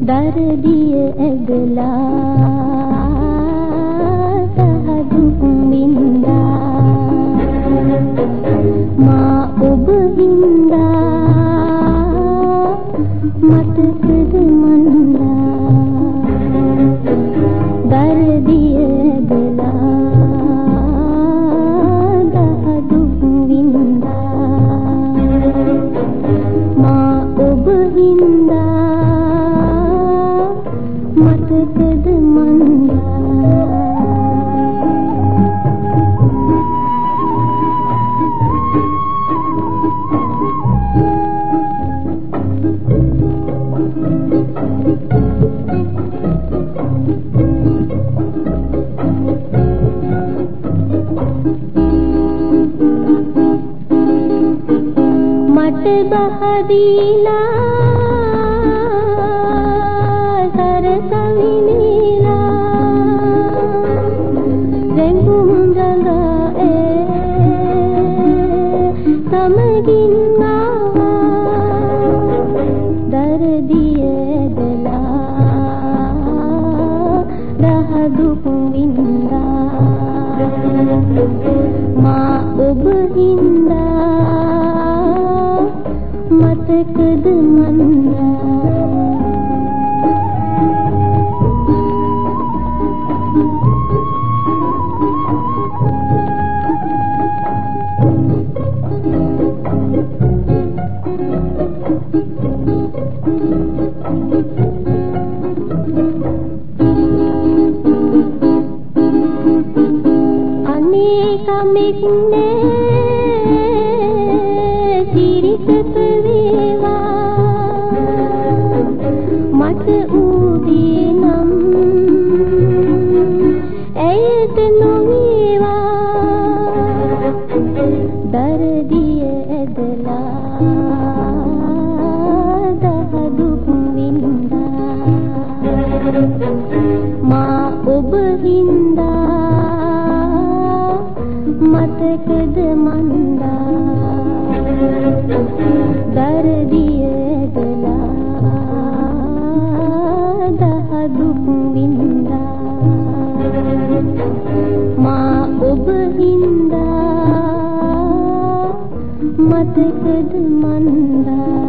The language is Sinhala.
دردي أجلا تهدف මතකද මන්දා? දරදිය මට බහදීලා සරසවිනීලා රැඟුම් ගඟා ඒ සමගින් ආවා දරදිය ඇදලා දහදුක් වින්දා මා ඔබ හින්දා මතකද මන්දා අනේ කමෙක්නේ සිරිසත ඔබ හින්දා මතකද මන්දා දරදිය ඇදලා දහදුක් වින්දා මා ඔබ හින්දා මතකද මන්දා